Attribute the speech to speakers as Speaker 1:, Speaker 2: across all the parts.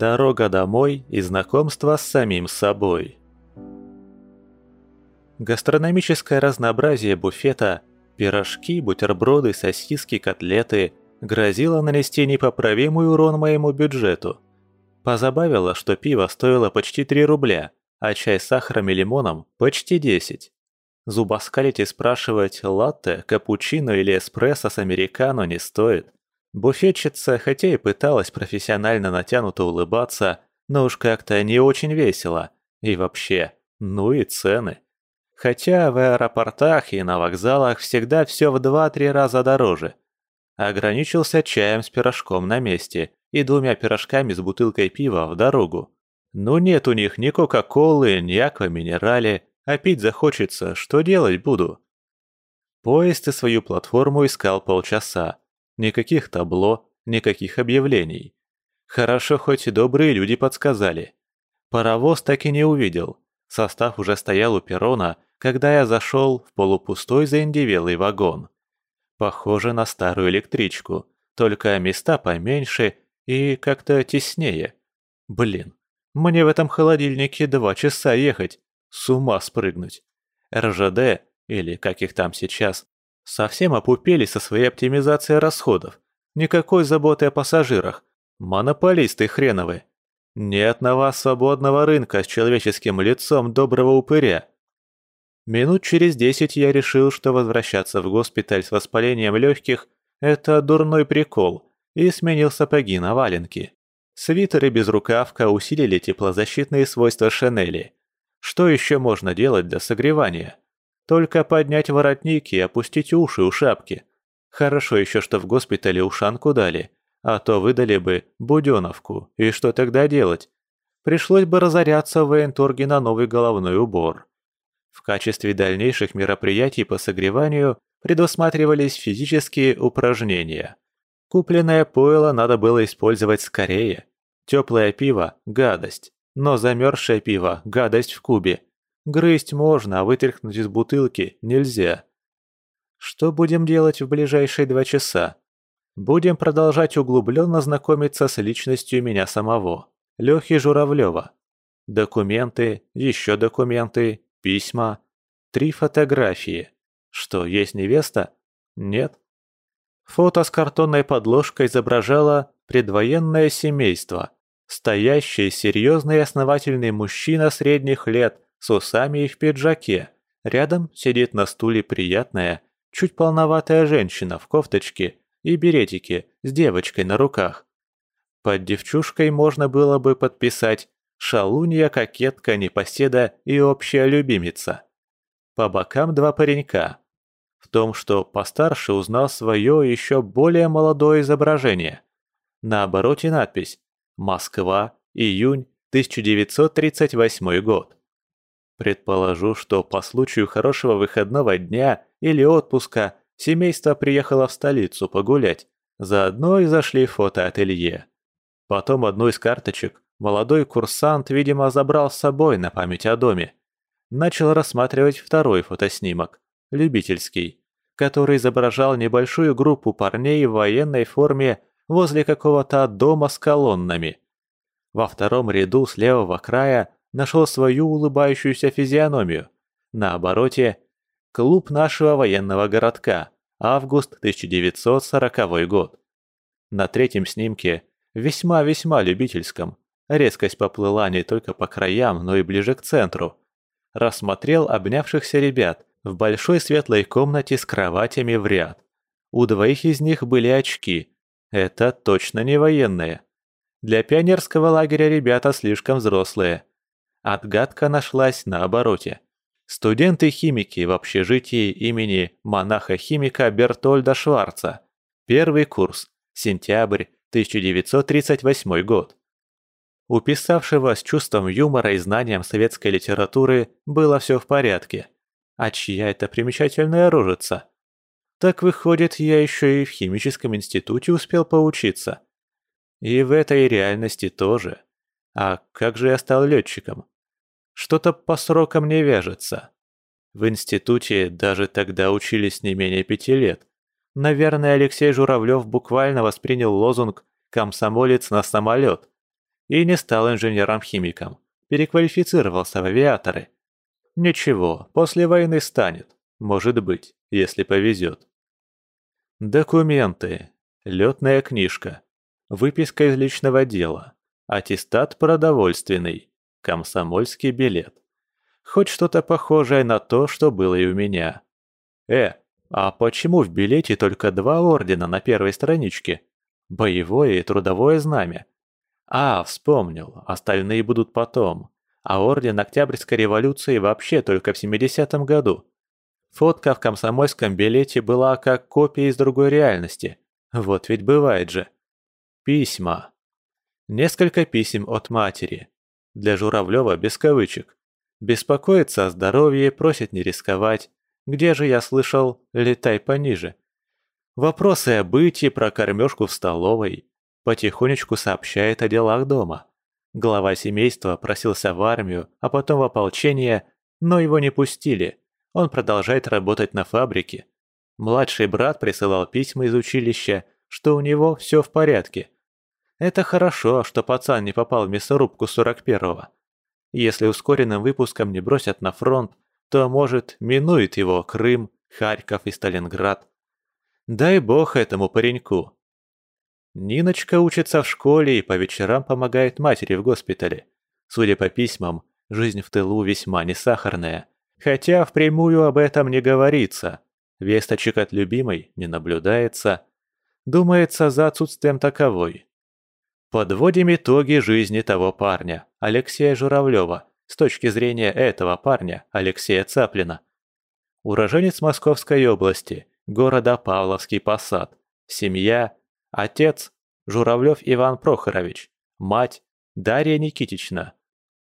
Speaker 1: Дорога домой и знакомство с самим собой. Гастрономическое разнообразие буфета – пирожки, бутерброды, сосиски, котлеты – грозило нанести непоправимый урон моему бюджету. Позабавило, что пиво стоило почти 3 рубля, а чай с сахаром и лимоном – почти 10. Зубоскалить и спрашивать латте, капучино или эспрессо с американо не стоит. Буфетчица, хотя и пыталась профессионально натянуто улыбаться, но уж как-то не очень весело. И вообще, ну и цены. Хотя в аэропортах и на вокзалах всегда все в 2-3 раза дороже. Ограничился чаем с пирожком на месте и двумя пирожками с бутылкой пива в дорогу. Ну нет у них ни кока-колы, ни аква-минерали, а пить захочется, что делать буду? Поезд и свою платформу искал полчаса, Никаких табло, никаких объявлений. Хорошо, хоть и добрые люди подсказали. Паровоз так и не увидел. Состав уже стоял у перрона, когда я зашел в полупустой заиндевелый вагон. Похоже на старую электричку, только места поменьше и как-то теснее. Блин, мне в этом холодильнике два часа ехать, с ума спрыгнуть. РЖД, или как их там сейчас, Совсем опупели со своей оптимизацией расходов. Никакой заботы о пассажирах. Монополисты хреновы. Нет на вас свободного рынка с человеческим лицом доброго упыря. Минут через десять я решил, что возвращаться в госпиталь с воспалением легких – это дурной прикол, и сменил сапоги на валенки. Свитер и безрукавка усилили теплозащитные свойства шинели. Что еще можно делать для согревания? Только поднять воротник и опустить уши у шапки. Хорошо еще, что в госпитале ушанку дали, а то выдали бы буденовку, и что тогда делать? Пришлось бы разоряться в военторге на новый головной убор. В качестве дальнейших мероприятий по согреванию предусматривались физические упражнения. Купленное пойло надо было использовать скорее. Теплое пиво – гадость, но замерзшее пиво – гадость в кубе – Грызть можно, а вытряхнуть из бутылки нельзя. Что будем делать в ближайшие два часа? Будем продолжать углубленно знакомиться с личностью меня самого, Лехи Журавлева. Документы, еще документы, письма, три фотографии. Что, есть невеста? Нет. Фото с картонной подложкой изображало предвоенное семейство. Стоящий, серьезный и основательный мужчина средних лет – с усами и в пиджаке. Рядом сидит на стуле приятная, чуть полноватая женщина в кофточке и беретике с девочкой на руках. Под девчушкой можно было бы подписать «Шалунья, кокетка, непоседа и общая любимица». По бокам два паренька. В том, что постарше узнал свое еще более молодое изображение. На обороте надпись «Москва, июнь, 1938 год». Предположу, что по случаю хорошего выходного дня или отпуска семейство приехало в столицу погулять, заодно и зашли в фотоателье. Потом одну из карточек молодой курсант, видимо, забрал с собой на память о доме. Начал рассматривать второй фотоснимок, любительский, который изображал небольшую группу парней в военной форме возле какого-то дома с колоннами. Во втором ряду с левого края нашел свою улыбающуюся физиономию. На обороте – клуб нашего военного городка, август 1940 год. На третьем снимке, весьма-весьма любительском, резкость поплыла не только по краям, но и ближе к центру. Рассмотрел обнявшихся ребят в большой светлой комнате с кроватями в ряд. У двоих из них были очки. Это точно не военные. Для пионерского лагеря ребята слишком взрослые – Отгадка нашлась на обороте. Студенты-химики в общежитии имени монаха-химика Бертольда Шварца. Первый курс. Сентябрь 1938 год. У писавшего с чувством юмора и знанием советской литературы было все в порядке. А чья это примечательная рожица? Так выходит, я еще и в химическом институте успел поучиться. И в этой реальности тоже. А как же я стал летчиком? Что-то по срокам не вяжется. В институте даже тогда учились не менее пяти лет. Наверное, Алексей Журавлев буквально воспринял лозунг «комсомолец на самолет». И не стал инженером-химиком, переквалифицировался в авиаторы. Ничего, после войны станет, может быть, если повезет. Документы, летная книжка, выписка из личного дела, аттестат продовольственный, комсомольский билет. Хоть что-то похожее на то, что было и у меня. Э, а почему в билете только два ордена на первой страничке? Боевое и трудовое знамя. А, вспомнил, остальные будут потом. А орден Октябрьской революции вообще только в 70-м году. Фотка в комсомольском билете была как копия из другой реальности. Вот ведь бывает же. Письма. Несколько писем от матери. Для Журавлева без кавычек. Беспокоится о здоровье, просит не рисковать. Где же я слышал «летай пониже»? Вопросы о бытии, про кормежку в столовой. Потихонечку сообщает о делах дома. Глава семейства просился в армию, а потом в ополчение, но его не пустили. Он продолжает работать на фабрике. Младший брат присылал письма из училища, что у него все в порядке. Это хорошо, что пацан не попал в мясорубку 41-го. Если ускоренным выпуском не бросят на фронт, то, может, минует его Крым, Харьков и Сталинград. Дай бог этому пареньку. Ниночка учится в школе и по вечерам помогает матери в госпитале. Судя по письмам, жизнь в тылу весьма несахарная. Хотя впрямую об этом не говорится. Весточек от любимой не наблюдается. Думается, за отсутствием таковой. Подводим итоги жизни того парня, Алексея Журавлева, с точки зрения этого парня, Алексея Цаплина. Уроженец Московской области, города Павловский Посад. Семья, отец Журавлев Иван Прохорович, мать Дарья Никитична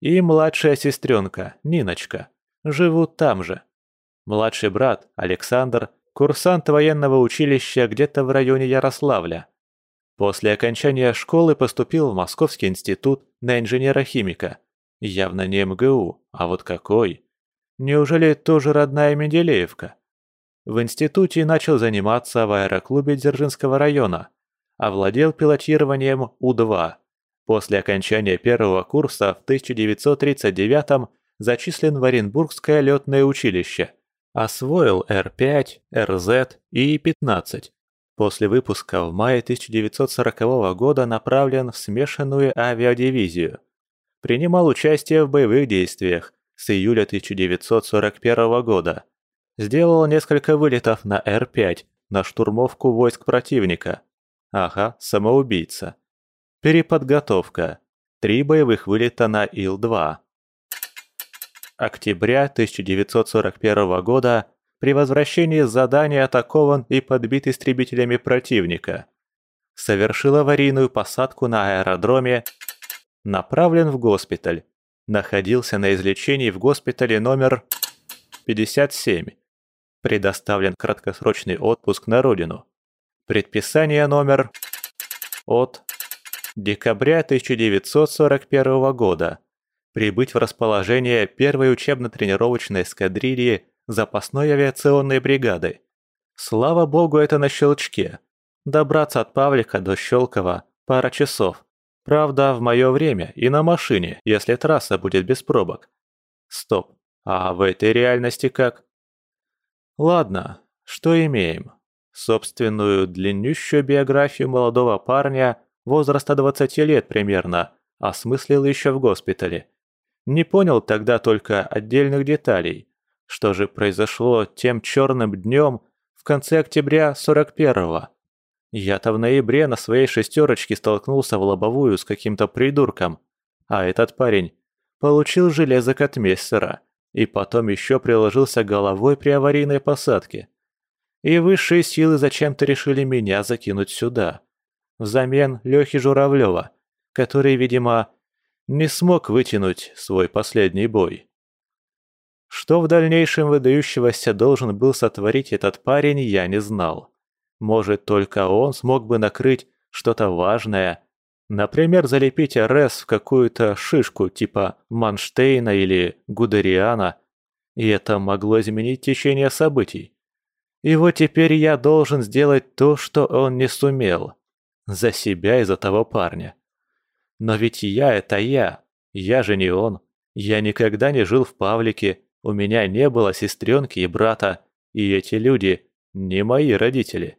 Speaker 1: и младшая сестренка Ниночка живут там же. Младший брат, Александр, курсант военного училища где-то в районе Ярославля. После окончания школы поступил в Московский институт на инженера-химика. Явно не МГУ, а вот какой. Неужели тоже родная Менделеевка? В институте начал заниматься в аэроклубе Дзержинского района. Овладел пилотированием У-2. После окончания первого курса в 1939 зачислен в Оренбургское летное училище. Освоил Р-5, РЗ и И-15. После выпуска в мае 1940 года направлен в смешанную авиадивизию. Принимал участие в боевых действиях с июля 1941 года. Сделал несколько вылетов на Р-5 на штурмовку войск противника. Ага, самоубийца. Переподготовка. Три боевых вылета на Ил-2 октября 1941 года при возвращении с задания атакован и подбит истребителями противника. Совершил аварийную посадку на аэродроме, направлен в госпиталь. Находился на излечении в госпитале номер 57. Предоставлен краткосрочный отпуск на родину. Предписание номер от декабря 1941 года прибыть в расположение первой учебно-тренировочной эскадрильи запасной авиационной бригады. Слава богу, это на щелчке. Добраться от Павлика до Щелкова пара часов. Правда, в мое время и на машине, если трасса будет без пробок. Стоп, а в этой реальности как? Ладно, что имеем? Собственную длиннющую биографию молодого парня возраста 20 лет примерно осмыслил еще в госпитале. Не понял тогда только отдельных деталей. Что же произошло тем черным днем в конце октября 41-го? Я-то в ноябре на своей шестерочке столкнулся в лобовую с каким-то придурком, а этот парень получил железок от мессера и потом еще приложился головой при аварийной посадке. И высшие силы зачем-то решили меня закинуть сюда. Взамен Лехи Журавлева, который, видимо, не смог вытянуть свой последний бой. Что в дальнейшем выдающегося должен был сотворить этот парень, я не знал. Может, только он смог бы накрыть что-то важное, например, залепить РС в какую-то шишку типа Манштейна или Гудериана, и это могло изменить течение событий. И вот теперь я должен сделать то, что он не сумел. За себя и за того парня. Но ведь я — это я. Я же не он. Я никогда не жил в Павлике, у меня не было сестренки и брата, и эти люди не мои родители.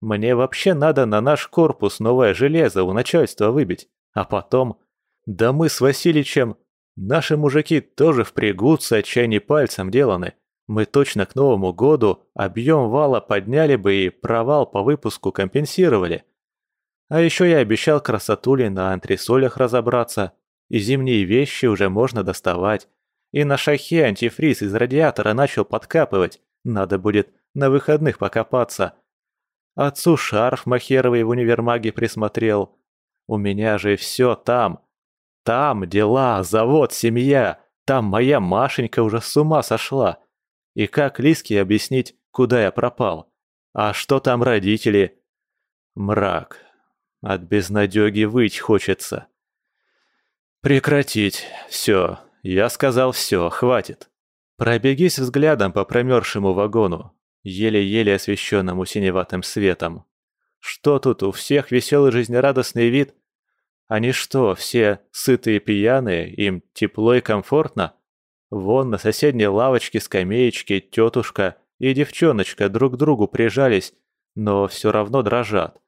Speaker 1: Мне вообще надо на наш корпус новое железо у начальства выбить, а потом... Да мы с Васильичем... Наши мужики тоже впрягутся, чай не пальцем деланы. Мы точно к Новому году объем вала подняли бы и провал по выпуску компенсировали. А еще я обещал красотуле на антресолях разобраться, и зимние вещи уже можно доставать. И на шахе антифриз из радиатора начал подкапывать, надо будет на выходных покопаться. Отцу шарф махеровый в универмаге присмотрел. У меня же все там. Там дела, завод, семья. Там моя Машенька уже с ума сошла. И как Лиске объяснить, куда я пропал? А что там родители? Мрак. От безнадёги выть хочется. Прекратить. Все. Я сказал все, хватит. Пробегись взглядом по промерзшему вагону, еле-еле освещенному синеватым светом. Что тут, у всех веселый жизнерадостный вид? Они что, все сытые пьяные, им тепло и комфортно? Вон на соседней лавочке скамеечки тетушка и девчоночка друг к другу прижались, но все равно дрожат.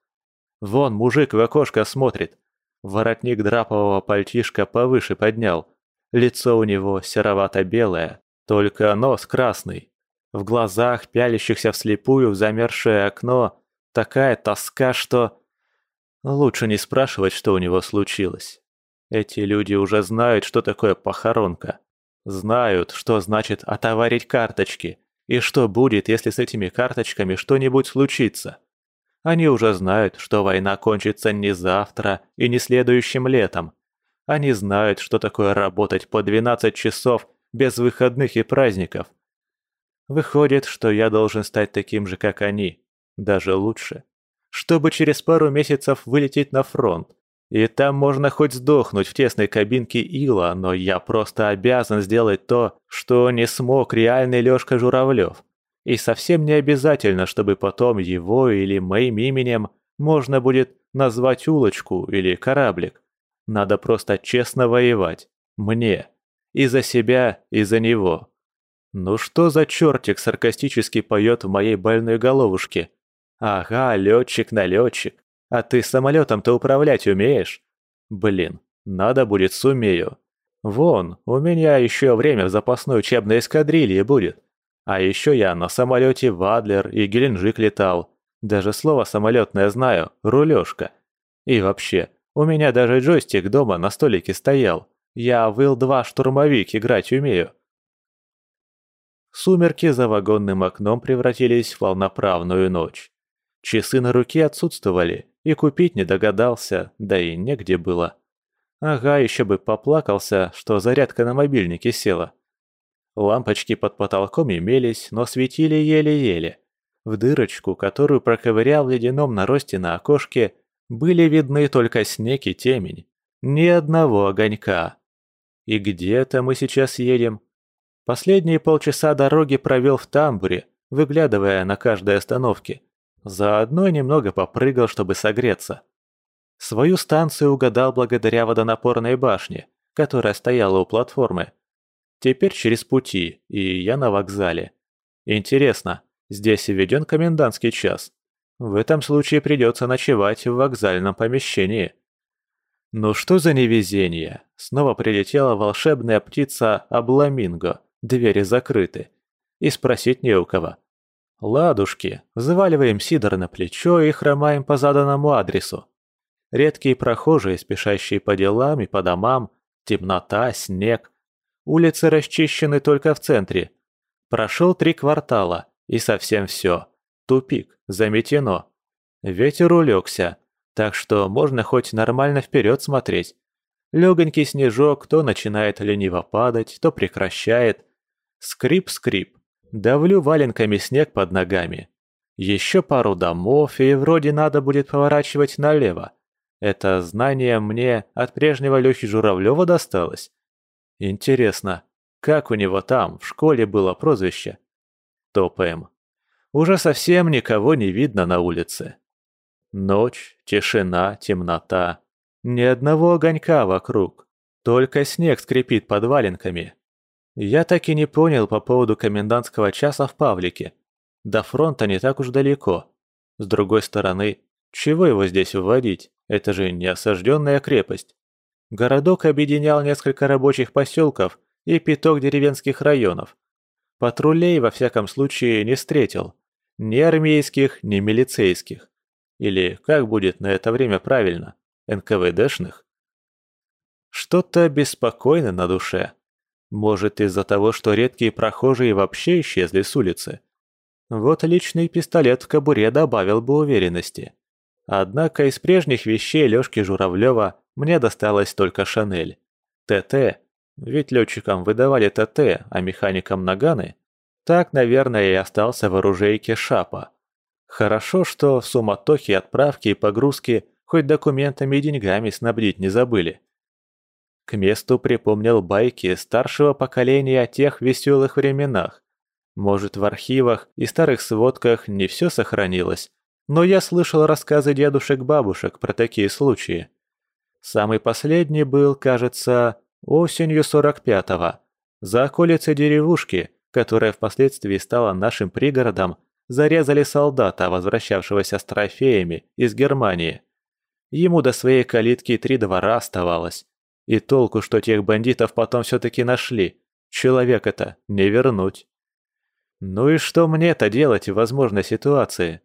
Speaker 1: Вон мужик в окошко смотрит, воротник драпового пальтишка повыше поднял, лицо у него серовато-белое, только нос красный. В глазах, пялящихся вслепую в замерзшее окно, такая тоска, что... Лучше не спрашивать, что у него случилось. Эти люди уже знают, что такое похоронка. Знают, что значит отоварить карточки, и что будет, если с этими карточками что-нибудь случится. Они уже знают, что война кончится не завтра и не следующим летом. Они знают, что такое работать по 12 часов без выходных и праздников. Выходит, что я должен стать таким же, как они, даже лучше, чтобы через пару месяцев вылететь на фронт. И там можно хоть сдохнуть в тесной кабинке Ила, но я просто обязан сделать то, что не смог реальный Лёшка Журавлёв. И совсем не обязательно, чтобы потом его или моим именем можно будет назвать улочку или кораблик. Надо просто честно воевать. Мне. И за себя, и за него. Ну что за чертик саркастически поет в моей больной головушке? Ага, летчик-налетчик. А ты самолетом-то управлять умеешь? Блин, надо будет сумею. Вон, у меня еще время в запасной учебной эскадрилье будет. А еще я на самолете в Адлер и Геленджик летал. Даже слово самолетное знаю, рулежка. И вообще, у меня даже джойстик дома на столике стоял. Я в Ил-2 штурмовик играть умею. Сумерки за вагонным окном превратились в полноправную ночь. Часы на руке отсутствовали, и купить не догадался, да и негде было. Ага, еще бы поплакался, что зарядка на мобильнике села. Лампочки под потолком имелись, но светили еле-еле. В дырочку, которую проковырял в ледяном наросте на окошке, были видны только снег и темень. Ни одного огонька. И где это мы сейчас едем? Последние полчаса дороги провел в тамбуре, выглядывая на каждой остановке. Заодно немного попрыгал, чтобы согреться. Свою станцию угадал благодаря водонапорной башне, которая стояла у платформы. Теперь через пути, и я на вокзале. Интересно, здесь введен комендантский час? В этом случае придется ночевать в вокзальном помещении. Ну что за невезение? Снова прилетела волшебная птица Абламинго, двери закрыты. И спросить не у кого. Ладушки, заваливаем Сидор на плечо и хромаем по заданному адресу. Редкие прохожие, спешащие по делам и по домам, темнота, снег. Улицы расчищены только в центре. Прошел три квартала, и совсем все. Тупик, заметено. Ветер улегся, так что можно хоть нормально вперед смотреть. Легонький снежок то начинает лениво падать, то прекращает. Скрип-скрип. Давлю валенками снег под ногами. Еще пару домов, и вроде надо будет поворачивать налево. Это знание мне от прежнего Лехи Журавлева досталось. Интересно, как у него там, в школе было прозвище? Топаем. Уже совсем никого не видно на улице. Ночь, тишина, темнота. Ни одного огонька вокруг, только снег скрипит под валенками. Я так и не понял по поводу комендантского часа в Павлике. До фронта не так уж далеко. С другой стороны, чего его здесь вводить? Это же не осажденная крепость. Городок объединял несколько рабочих поселков и пяток деревенских районов. Патрулей, во всяком случае, не встретил. Ни армейских, ни милицейских. Или, как будет на это время правильно, НКВДшных? Что-то беспокойно на душе. Может, из-за того, что редкие прохожие вообще исчезли с улицы. Вот личный пистолет в кобуре добавил бы уверенности. Однако из прежних вещей Лёшки Журавлёва мне досталась только Шанель. ТТ, ведь летчикам выдавали ТТ, а механикам наганы. Так, наверное, и остался в оружейке Шапа. Хорошо, что в суматохе отправки и погрузки хоть документами и деньгами снабдить не забыли. К месту припомнил байки старшего поколения о тех веселых временах. Может, в архивах и старых сводках не все сохранилось, но я слышал рассказы дедушек-бабушек про такие случаи. Самый последний был, кажется, осенью 45-го. За околицей деревушки, которая впоследствии стала нашим пригородом, зарезали солдата, возвращавшегося с трофеями из Германии. Ему до своей калитки три двора оставалось, и толку, что тех бандитов потом все-таки нашли. Человек это не вернуть. Ну и что мне-то делать в возможной ситуации?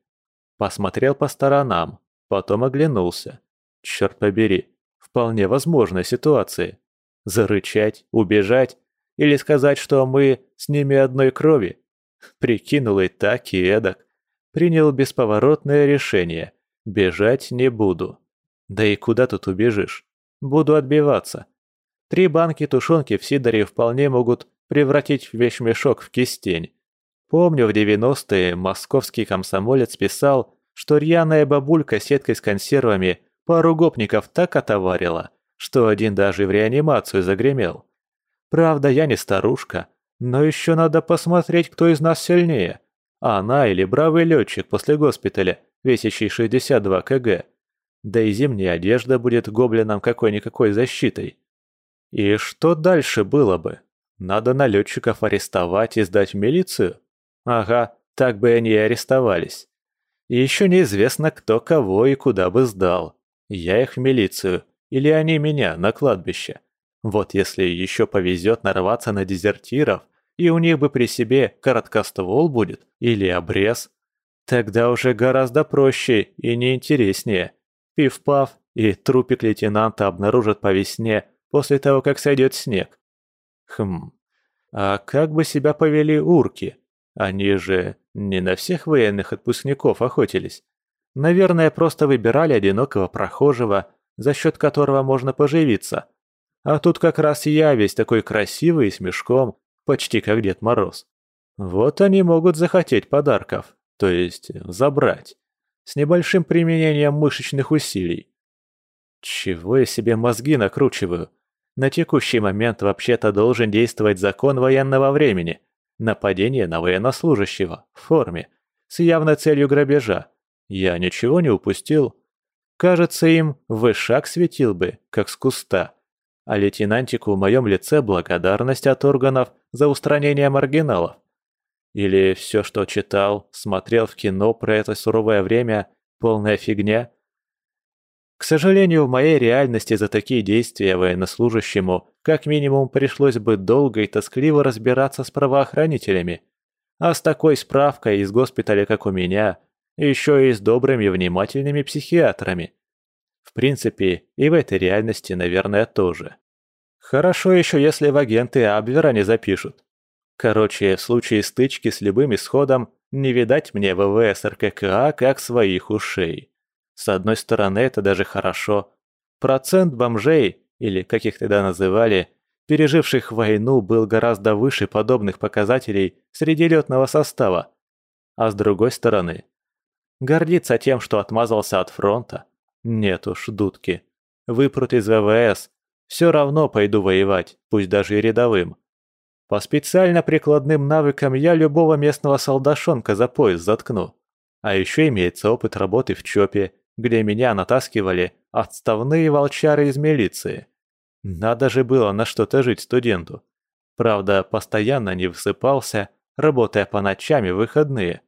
Speaker 1: Посмотрел по сторонам, потом оглянулся. Черт побери, вполне возможная ситуация. Зарычать, убежать или сказать, что мы с ними одной крови? Прикинул и так, и эдак. Принял бесповоротное решение. Бежать не буду. Да и куда тут убежишь? Буду отбиваться. Три банки тушенки в Сидоре вполне могут превратить вещмешок в кистень. Помню, в 90-е московский комсомолец писал, что рьяная бабулька сеткой с консервами пару гопников так отоварила, что один даже в реанимацию загремел. Правда, я не старушка, но еще надо посмотреть, кто из нас сильнее. Она или бравый летчик после госпиталя, весящий 62 кг. Да и зимняя одежда будет гоблинам какой-никакой защитой. И что дальше было бы? Надо налетчиков арестовать и сдать в милицию? Ага, так бы они и арестовались. И еще неизвестно, кто кого и куда бы сдал. Я их в милицию, или они меня на кладбище. Вот если еще повезет нарваться на дезертиров, и у них бы при себе короткоствол будет, или обрез, тогда уже гораздо проще и неинтереснее. Пиф-паф, и трупик лейтенанта обнаружат по весне после того, как сойдет снег. Хм, а как бы себя повели урки? Они же не на всех военных отпускников охотились. Наверное, просто выбирали одинокого прохожего, за счет которого можно поживиться. А тут как раз я весь такой красивый и с мешком, почти как Дед Мороз. Вот они могут захотеть подарков, то есть забрать с небольшим применением мышечных усилий. Чего я себе мозги накручиваю? На текущий момент вообще-то должен действовать закон военного времени. Нападение на военнослужащего в форме, с явной целью грабежа. Я ничего не упустил. Кажется, им вышаг светил бы, как с куста. А лейтенантику в моем лице благодарность от органов за устранение маргиналов. Или все, что читал, смотрел в кино про это суровое время, полная фигня? К сожалению, в моей реальности за такие действия военнослужащему как минимум пришлось бы долго и тоскливо разбираться с правоохранителями. А с такой справкой из госпиталя, как у меня, еще и с добрыми внимательными психиатрами. В принципе, и в этой реальности, наверное, тоже. Хорошо еще, если в агенты Абвера не запишут. Короче, в случае стычки с любым исходом не видать мне ВВС РККА как своих ушей. С одной стороны, это даже хорошо. Процент бомжей, или как их тогда называли, переживших войну, был гораздо выше подобных показателей среди летного состава. А с другой стороны, гордиться тем, что отмазался от фронта? Нет уж, дудки. Выпрут из ВВС. Все равно пойду воевать, пусть даже и рядовым. По специально прикладным навыкам я любого местного солдашонка за пояс заткну. А еще имеется опыт работы в ЧОПе где меня натаскивали отставные волчары из милиции. Надо же было на что-то жить студенту. Правда, постоянно не высыпался, работая по ночам и выходные.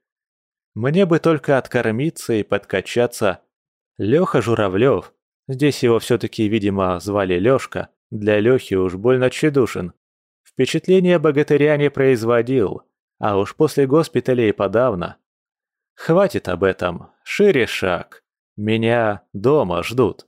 Speaker 1: Мне бы только откормиться и подкачаться. Лёха Журавлёв, здесь его всё-таки, видимо, звали Лёшка, для Лёхи уж больно тщедушен. Впечатление богатыря не производил, а уж после госпиталя и подавно. Хватит об этом, шире шаг. Меня дома ждут.